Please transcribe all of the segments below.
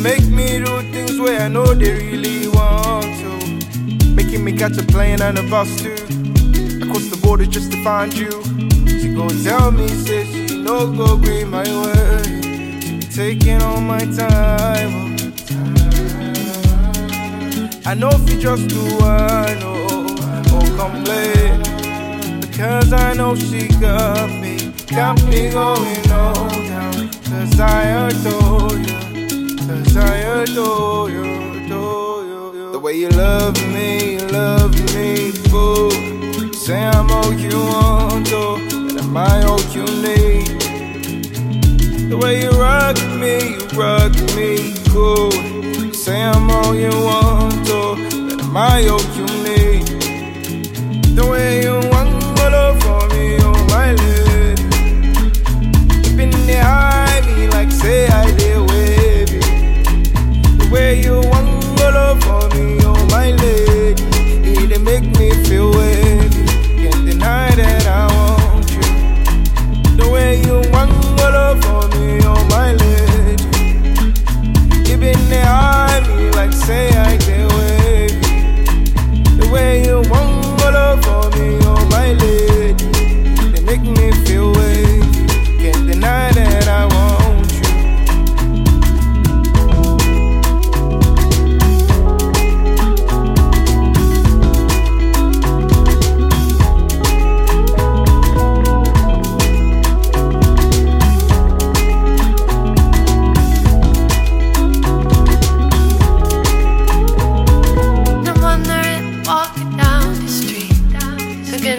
make me do things where I know they really want to. Making me catch a plane and a bus too. Across the border just to find you. She go tell me, say she no go green my way. She be taking all my time. I know if you just do one, oh, oh, complain. Because I know she got me, got me going on down. Cause I adore you, cause I adore you, adore you. The way you love me, love me. You say I'm all you want, and I'm my all you need. The way you rock me, you rock me, cool. Say I'm all you want, and I'm my all you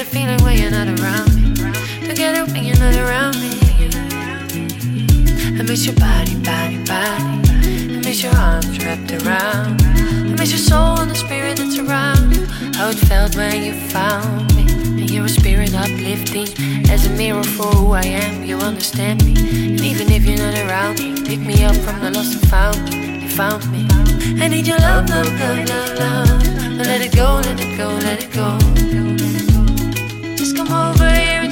feeling when you're not around me. To get it when you're not around me. I miss your body, body, body. I miss your arms wrapped around. I miss your soul and the spirit that's around. How it felt when you found me. And you're a spirit uplifting. As a mirror for who I am, you understand me. And even if you're not around me, pick me up from the lost and found me. You found me. I need your love, love, love, love, love. Let it go, let it go, let it go.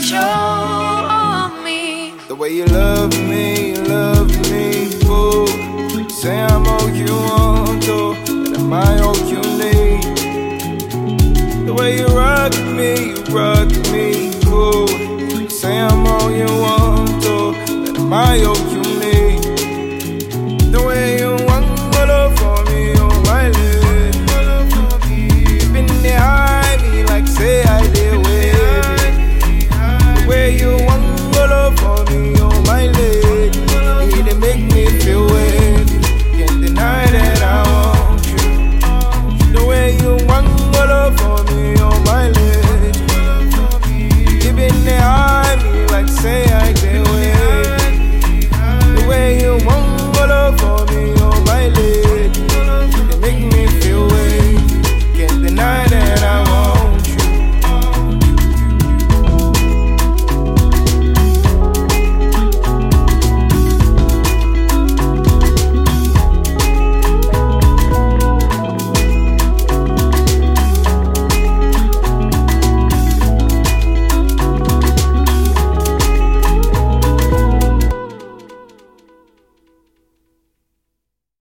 Show me. The way you love me, love me, boo. Say I'm all you want, and I'm my all you need. The way you rock me, rock me,